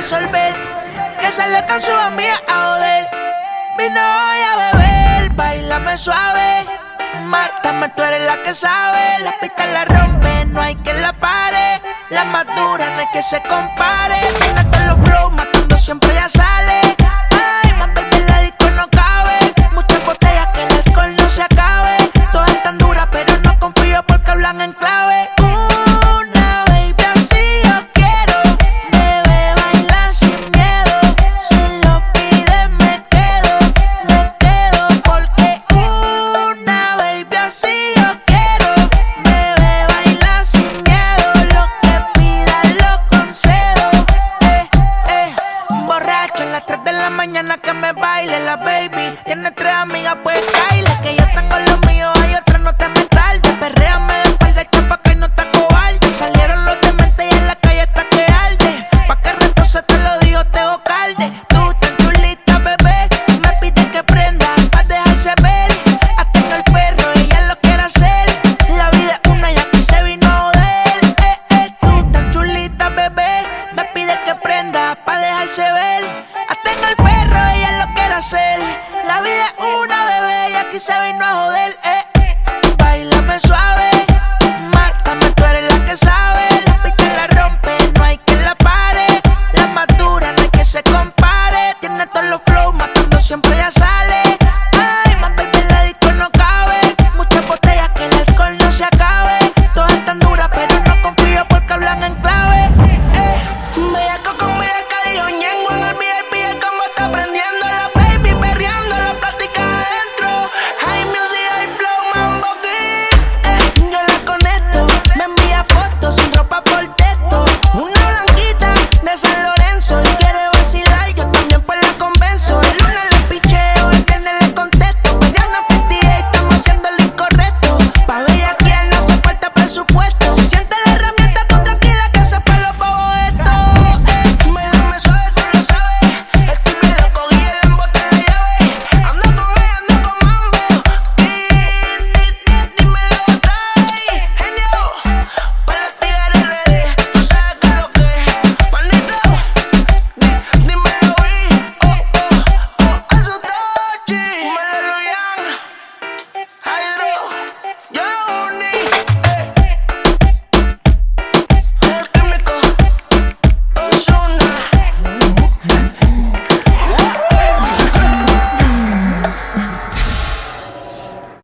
Que se le cansó a a joder. Vino hoy a beber, bailame suave. Mátame, tú eres la que sabe. La pista la rompe, no hay que la pare. La madura no hay que se compare. Tiene todos los flow, matando siempre la sabe. Si yo quiero, bebé, baila, si quiero, lo que pida lo concedo. Un borracho en las 3 de la mañana que me baile. La baby Tienes tres amigas, pues baila. Que ellos están con los míos, hay otras, no te metas. él. Hasta en el perro ella lo quiere hacer. La vida es una bebé y aquí se vino a joder. Eh. eh. Bailame suave, mátame, tú eres la que sabe. La que la rompe, no hay quien la pare. La madura no hay que se compare. Tiene todos los flows, matando siempre ya sale.